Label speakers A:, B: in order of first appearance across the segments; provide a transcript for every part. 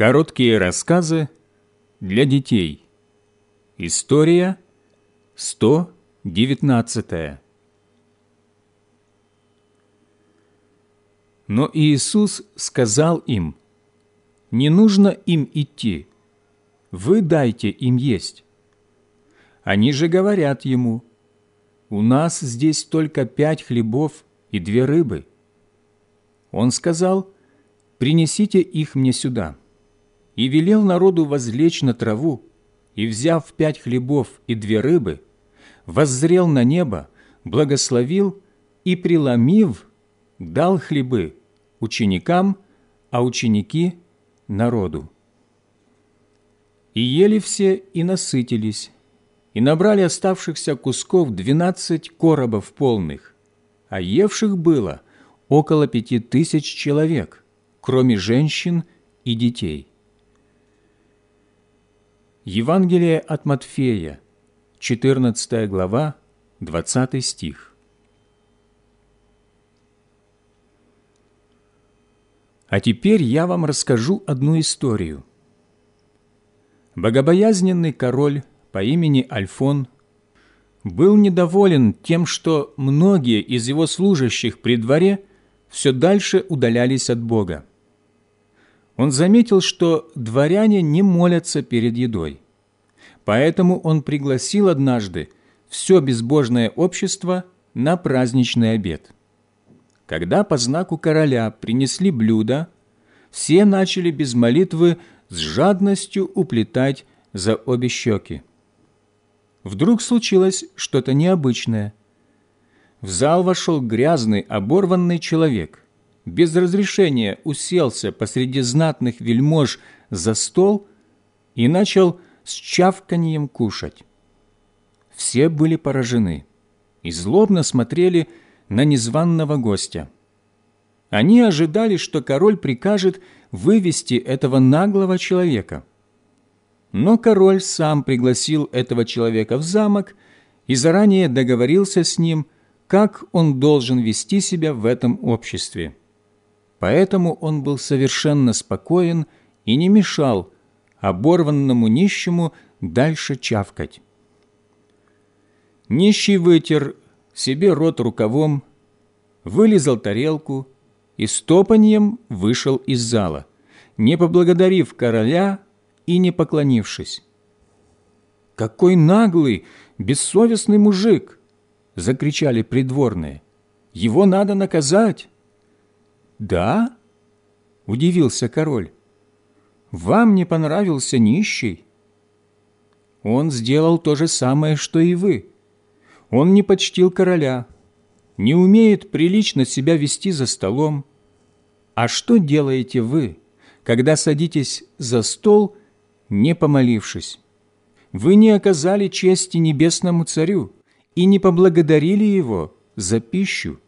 A: Короткие рассказы для детей. История 119. Но Иисус сказал им, «Не нужно им идти, вы дайте им есть». Они же говорят ему, «У нас здесь только пять хлебов и две рыбы». Он сказал, «Принесите их мне сюда» и велел народу возлечь на траву, и, взяв пять хлебов и две рыбы, воззрел на небо, благословил и, преломив, дал хлебы ученикам, а ученики – народу. И ели все и насытились, и набрали оставшихся кусков двенадцать коробов полных, а евших было около пяти тысяч человек, кроме женщин и детей. Евангелие от Матфея, 14 глава, 20 стих. А теперь я вам расскажу одну историю. Богобоязненный король по имени Альфон был недоволен тем, что многие из его служащих при дворе все дальше удалялись от Бога он заметил, что дворяне не молятся перед едой. Поэтому он пригласил однажды все безбожное общество на праздничный обед. Когда по знаку короля принесли блюда, все начали без молитвы с жадностью уплетать за обе щеки. Вдруг случилось что-то необычное. В зал вошел грязный, оборванный человек – без разрешения уселся посреди знатных вельмож за стол и начал с чавканьем кушать. Все были поражены и злобно смотрели на незваного гостя. Они ожидали, что король прикажет вывести этого наглого человека. Но король сам пригласил этого человека в замок и заранее договорился с ним, как он должен вести себя в этом обществе. Поэтому он был совершенно спокоен и не мешал оборванному нищему дальше чавкать. Нищий вытер себе рот рукавом, вылезал тарелку и стопаньем вышел из зала, не поблагодарив короля и не поклонившись. «Какой наглый, бессовестный мужик!» — закричали придворные. «Его надо наказать!» «Да?» – удивился король. «Вам не понравился нищий?» Он сделал то же самое, что и вы. Он не почтил короля, не умеет прилично себя вести за столом. А что делаете вы, когда садитесь за стол, не помолившись? Вы не оказали чести небесному царю и не поблагодарили его за пищу.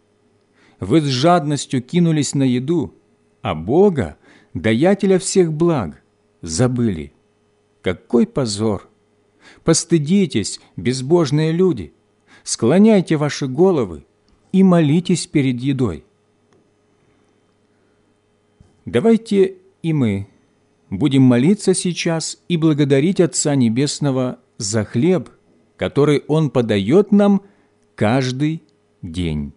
A: Вы с жадностью кинулись на еду, а Бога, даятеля всех благ, забыли. Какой позор! Постыдитесь, безбожные люди, склоняйте ваши головы и молитесь перед едой. Давайте и мы будем молиться сейчас и благодарить Отца Небесного за хлеб, который Он подает нам каждый день.